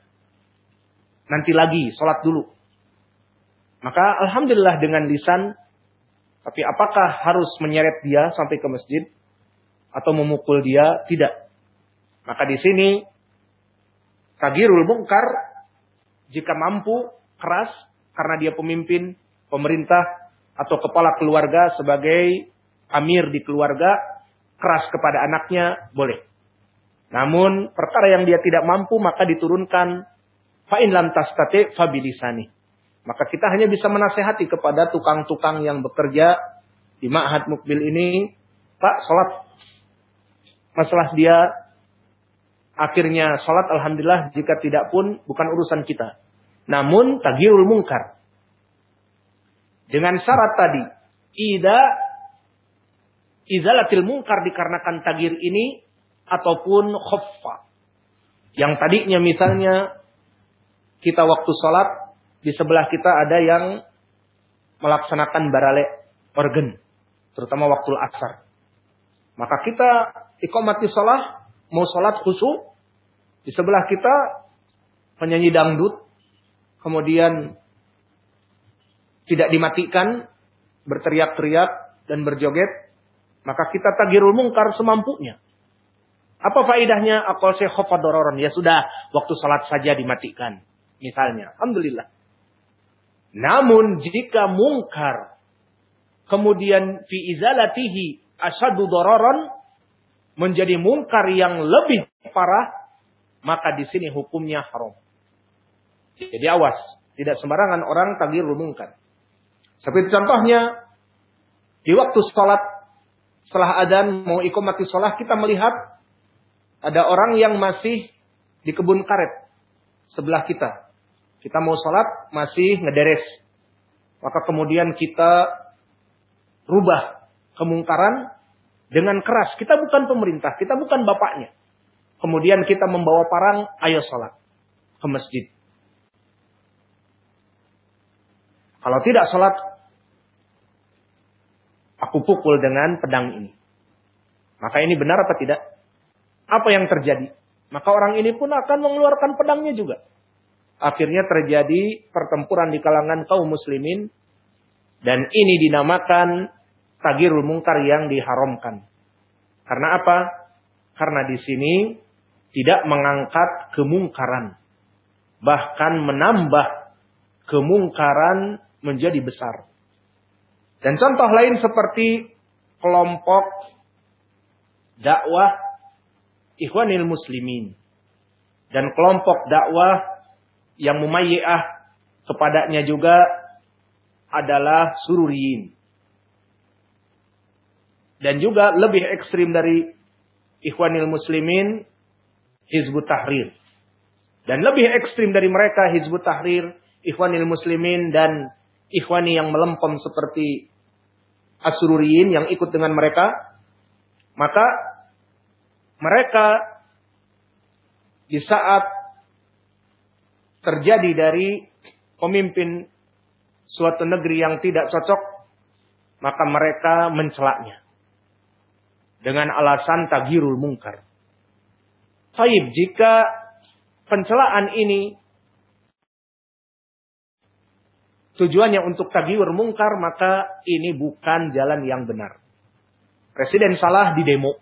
nanti lagi, sholat dulu. Maka Alhamdulillah dengan lisan, tapi apakah harus menyeret dia sampai ke masjid? Atau memukul dia? Tidak. Maka di sini, tagirul mungkar, jika mampu, keras, karena dia pemimpin, pemerintah, atau kepala keluarga sebagai amir di keluarga, keras kepada anaknya, boleh. Namun perkara yang dia tidak mampu maka diturunkan fa'in lam tastate fabilisani. Maka kita hanya bisa menasehati kepada tukang-tukang yang bekerja di Ma'had Mukbil ini, Pak, sholat. Masalah dia akhirnya sholat Alhamdulillah jika tidak pun bukan urusan kita. Namun tagirul mungkar. Dengan syarat tadi, ida izalatil mungkar dikarenakan tagir ini ataupun khuffa. Yang tadinya misalnya kita waktu sholat di sebelah kita ada yang melaksanakan barale organ, terutama waktu asar. Maka kita ikomati sholat, mau sholat khusyuk, di sebelah kita penyanyi dangdut, kemudian tidak dimatikan, berteriak-teriak dan berjoget, maka kita tagirul mungkar semampunya. Apa faidahnya akal sekhofadororon? Ya sudah, waktu salat saja dimatikan. Misalnya. Alhamdulillah. Namun jika mungkar kemudian fi izalatihi asadu dororon menjadi mungkar yang lebih parah, maka di sini hukumnya haram. Jadi awas, tidak sembarangan orang tagirul mungkar. Seperti contohnya di waktu sholat setelah adan mau ikut mati sholat kita melihat ada orang yang masih di kebun karet sebelah kita. Kita mau sholat masih ngederes. Maka kemudian kita rubah kemungkaran dengan keras. Kita bukan pemerintah, kita bukan bapaknya. Kemudian kita membawa parang, ayo sholat ke masjid. Kalau tidak sholat, aku pukul dengan pedang ini. Maka ini benar apa tidak? Apa yang terjadi? Maka orang ini pun akan mengeluarkan pedangnya juga. Akhirnya terjadi pertempuran di kalangan kaum muslimin. Dan ini dinamakan tagirul mungkar yang diharamkan. Karena apa? Karena di sini tidak mengangkat kemungkaran. Bahkan menambah kemungkaran menjadi besar. Dan contoh lain seperti kelompok dakwah Ikhwanil Muslimin. Dan kelompok dakwah yang mumayyi'ah kepadanya juga adalah sururiyin. Dan juga lebih ekstrim dari Ikhwanil Muslimin, Hizbut Tahrir. Dan lebih ekstrim dari mereka Hizbut Tahrir, Ikhwanil Muslimin dan Ikhwani yang melempem seperti Asururiyin yang ikut dengan mereka, maka mereka di saat terjadi dari pemimpin suatu negeri yang tidak cocok, maka mereka mencelaknya dengan alasan tagirul mungkar. Taib, jika pencelaan ini tujuannya untuk tagiur mungkar, maka ini bukan jalan yang benar. Presiden salah di demo.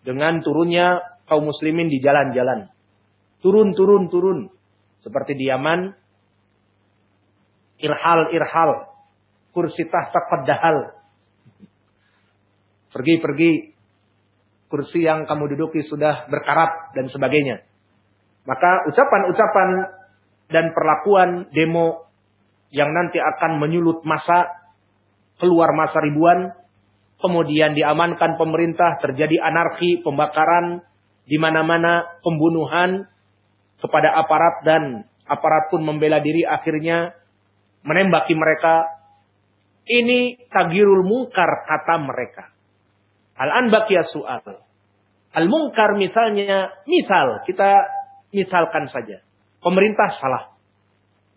Dengan turunnya kaum muslimin di jalan-jalan. Turun, turun, turun. Seperti di Yaman. Irhal, irhal. Kursi tahta qaddahal. Pergi, pergi. Kursi yang kamu duduki sudah berkarat dan sebagainya. Maka ucapan-ucapan dan perlakuan demo yang nanti akan menyulut masa keluar masa ribuan kemudian diamankan pemerintah terjadi anarki pembakaran di mana-mana pembunuhan kepada aparat dan aparat pun membela diri akhirnya menembaki mereka. Ini tagirul mungkar kata mereka. Al-an bakia soal al mungkar misalnya misal kita misalkan saja. Pemerintah salah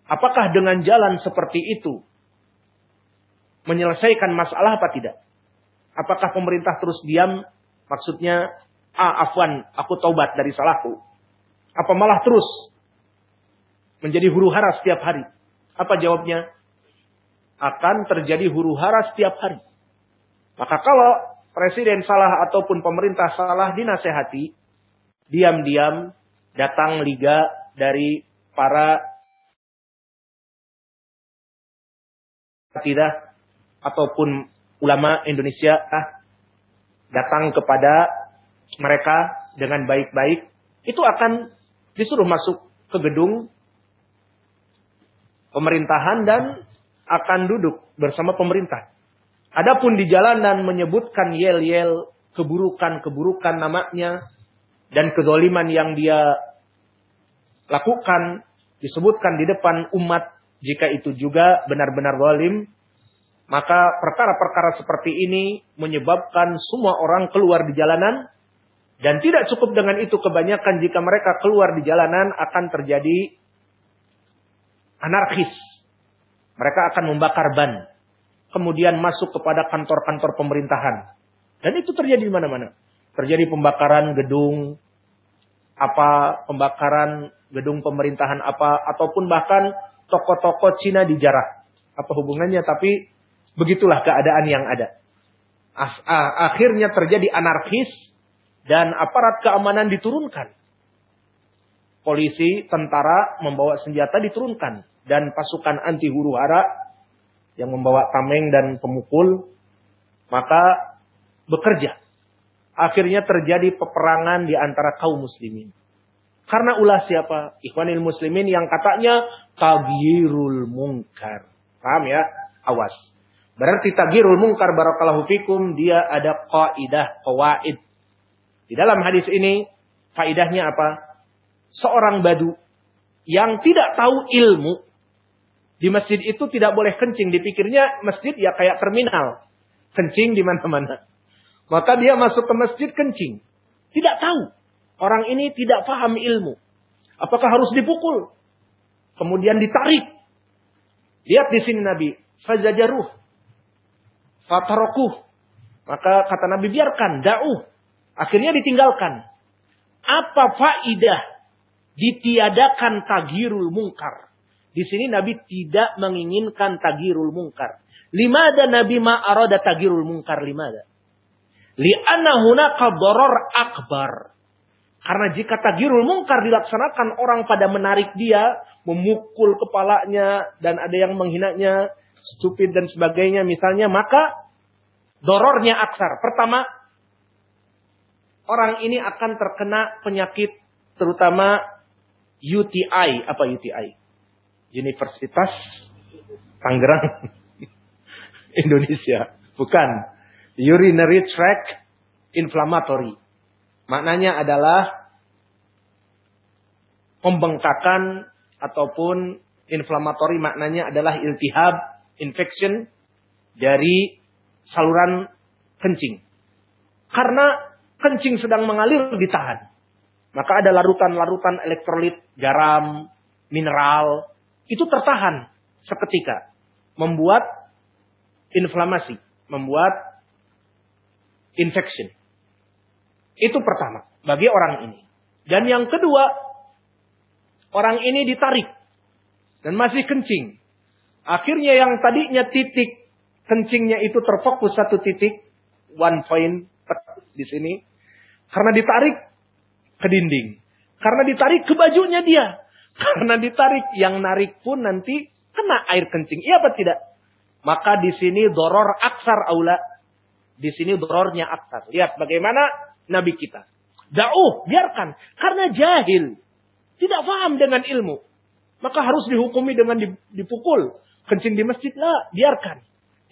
Apakah dengan jalan seperti itu menyelesaikan masalah apa tidak? Apakah pemerintah terus diam? Maksudnya, ah afwan, aku taubat dari salahku. Apa malah terus menjadi huru hara setiap hari? Apa jawabnya? Akan terjadi huru hara setiap hari. Maka kalau presiden salah ataupun pemerintah salah dinasehati, diam-diam datang liga dari para tidak ataupun ulama Indonesia ah, datang kepada mereka dengan baik-baik, itu akan disuruh masuk ke gedung pemerintahan dan akan duduk bersama pemerintah. Adapun di jalanan menyebutkan yel-yel keburukan-keburukan namanya dan kezoliman yang dia lakukan disebutkan di depan umat jika itu juga benar-benar zalim, maka perkara-perkara seperti ini menyebabkan semua orang keluar di jalanan Dan tidak cukup dengan itu kebanyakan jika mereka keluar di jalanan akan terjadi anarkis. Mereka akan membakar ban. Kemudian masuk kepada kantor-kantor pemerintahan. Dan itu terjadi di mana-mana. Terjadi pembakaran gedung, apa pembakaran gedung pemerintahan apa, ataupun bahkan toko-toko Cina dijarah. Apa hubungannya? Tapi begitulah keadaan yang ada. Akhirnya terjadi anarkis dan aparat keamanan diturunkan. Polisi, tentara membawa senjata diturunkan dan pasukan anti huru hara yang membawa tameng dan pemukul maka bekerja. Akhirnya terjadi peperangan di antara kaum muslimin. Karena ulah siapa? Ikhwanil muslimin yang katanya tagirul mungkar. Paham ya? Awas. Berarti tagirul mungkar barakallahu fikum dia ada kaidah, kawaid. Di dalam hadis ini faidahnya apa? Seorang badu yang tidak tahu ilmu di masjid itu tidak boleh kencing. Dipikirnya masjid ya kayak terminal. Kencing di mana-mana. Maka dia masuk ke masjid kencing. Tidak tahu. Orang ini tidak paham ilmu. Apakah harus dipukul? Kemudian ditarik. Lihat di sini Nabi. Fazajaruh. Fatarokuh. Maka kata Nabi biarkan. Da'uh. Akhirnya ditinggalkan. Apa faidah ditiadakan tagirul mungkar? Di sini Nabi tidak menginginkan tagirul mungkar. Limada Nabi ma'arada tagirul mungkar limada? Li'anna hunaka doror akbar. Karena jika tagirul mungkar dilaksanakan orang pada menarik dia, memukul kepalanya, dan ada yang menghinanya, stupid dan sebagainya misalnya, maka dorornya aksar. Pertama, orang ini akan terkena penyakit terutama UTI. Apa UTI? Universitas Tangerang Indonesia. Bukan urinary tract inflammatory. Maknanya adalah pembengkakan ataupun inflammatory maknanya adalah iltihab, infection dari saluran kencing. Karena kencing sedang mengalir ditahan. Maka ada larutan-larutan elektrolit, garam, mineral, itu tertahan seketika. Membuat inflamasi, membuat infection. Itu pertama, bagi orang ini. Dan yang kedua, orang ini ditarik dan masih kencing. Akhirnya yang tadinya titik kencingnya itu terfokus satu titik, one point di sini. Karena ditarik ke dinding. Karena ditarik ke bajunya dia. Karena ditarik yang narik pun nanti kena air kencing. Iya apa tidak? Maka di sini doror aksar aula di sini dorornya aktar. Lihat bagaimana Nabi kita. Da'uh, biarkan. Karena jahil. Tidak paham dengan ilmu. Maka harus dihukumi dengan dipukul. Kencing di masjid lah, biarkan.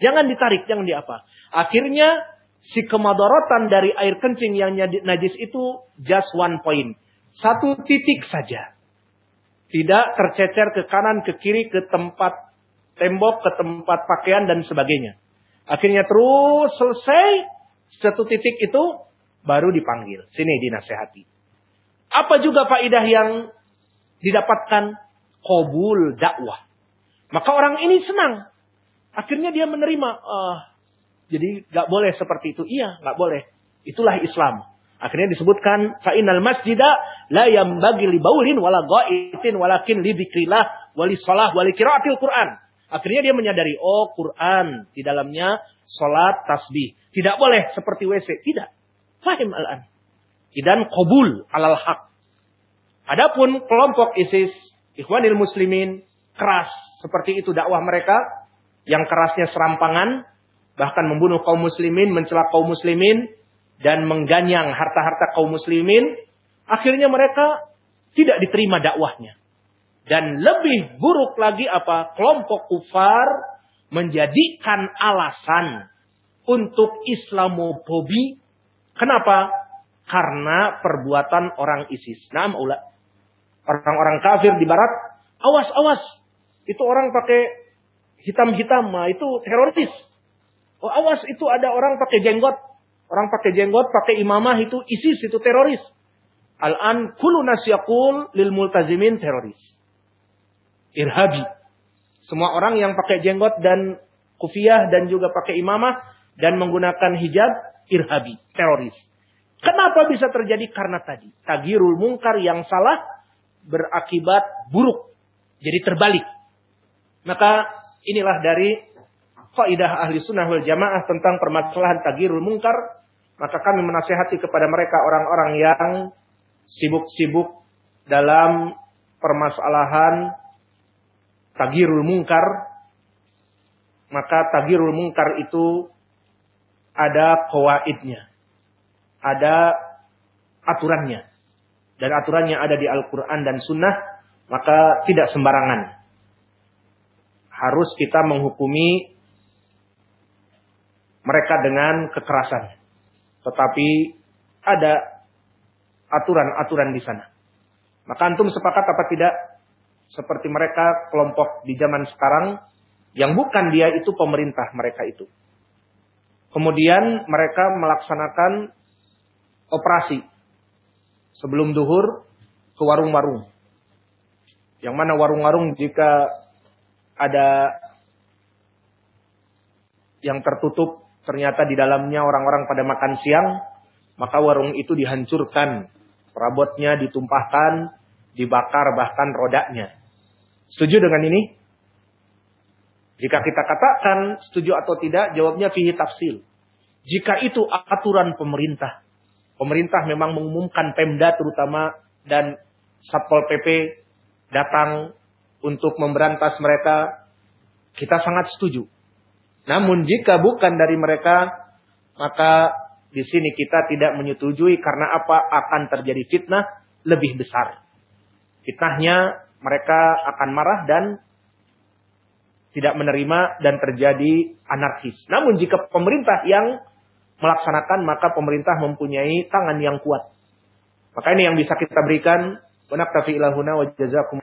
Jangan ditarik, jangan diapa. Akhirnya si kemadorotan dari air kencing yang najis itu just one point. Satu titik saja. Tidak tercecer ke kanan, ke kiri, ke tempat tembok, ke tempat pakaian dan sebagainya. Akhirnya terus selesai satu titik itu baru dipanggil. Sini dinasehati. Apa juga faidah yang didapatkan? Kobul dakwah. Maka orang ini senang. Akhirnya dia menerima. Uh, jadi gak boleh seperti itu. Iya, gak boleh. Itulah Islam. Akhirnya disebutkan fa'inal masjida la yambagi li baulin wala ghaitin walakin li dzikrillah wali shalah wali qiraatil Quran. Akhirnya dia menyadari, oh Quran di dalamnya sholat tasbih. Tidak boleh seperti WC. Tidak. Fahim al-an. Dan kobul alal haq. Adapun kelompok ISIS, Ikhwanil Muslimin, keras. Seperti itu dakwah mereka. Yang kerasnya serampangan. Bahkan membunuh kaum muslimin, mencela kaum muslimin. Dan mengganyang harta-harta kaum muslimin. Akhirnya mereka tidak diterima dakwahnya. Dan lebih buruk lagi apa? Kelompok kufar menjadikan alasan untuk Islamofobi. Kenapa? Karena perbuatan orang ISIS. Nah. Orang-orang kafir di barat, awas, awas. Itu orang pakai hitam-hitam, nah itu teroris. Oh, awas itu ada orang pakai jenggot. Orang pakai jenggot, pakai imamah itu ISIS, itu teroris. Al-an kullu nasyakul lil multazimin teroris. Irhabi. Semua orang yang pakai jenggot dan kufiah dan juga pakai imamah dan menggunakan hijab, irhabi, teroris. Kenapa bisa terjadi? Karena tadi. Tagirul mungkar yang salah berakibat buruk. Jadi terbalik. Maka inilah dari kaidah ahli sunnah wal jamaah tentang permasalahan tagirul mungkar maka kami menasehati kepada mereka orang-orang yang sibuk-sibuk dalam permasalahan tagirul mungkar. Maka tagirul mungkar itu ada kawaidnya. Ada aturannya. Dan aturannya ada di Al-Quran dan Sunnah. Maka tidak sembarangan. Harus kita menghukumi mereka dengan kekerasan. Tetapi ada aturan-aturan di sana. Maka antum sepakat apa tidak? Seperti mereka kelompok di zaman sekarang yang bukan dia itu pemerintah mereka itu. Kemudian mereka melaksanakan operasi sebelum duhur ke warung-warung. Yang mana warung-warung jika ada yang tertutup ternyata di dalamnya orang-orang pada makan siang, maka warung itu dihancurkan, perabotnya ditumpahkan, dibakar bahkan rodanya. Setuju dengan ini? Jika kita katakan setuju atau tidak, jawabnya fihi tafsil. Jika itu aturan pemerintah, pemerintah memang mengumumkan Pemda terutama dan Satpol PP datang untuk memberantas mereka, kita sangat setuju. Namun jika bukan dari mereka, maka di sini kita tidak menyetujui karena apa akan terjadi fitnah lebih besar. Fitnahnya mereka akan marah dan tidak menerima dan terjadi anarkis. Namun jika pemerintah yang melaksanakan maka pemerintah mempunyai tangan yang kuat. Maka ini yang bisa kita berikan. Wa naktafi ilahuna wa jazakum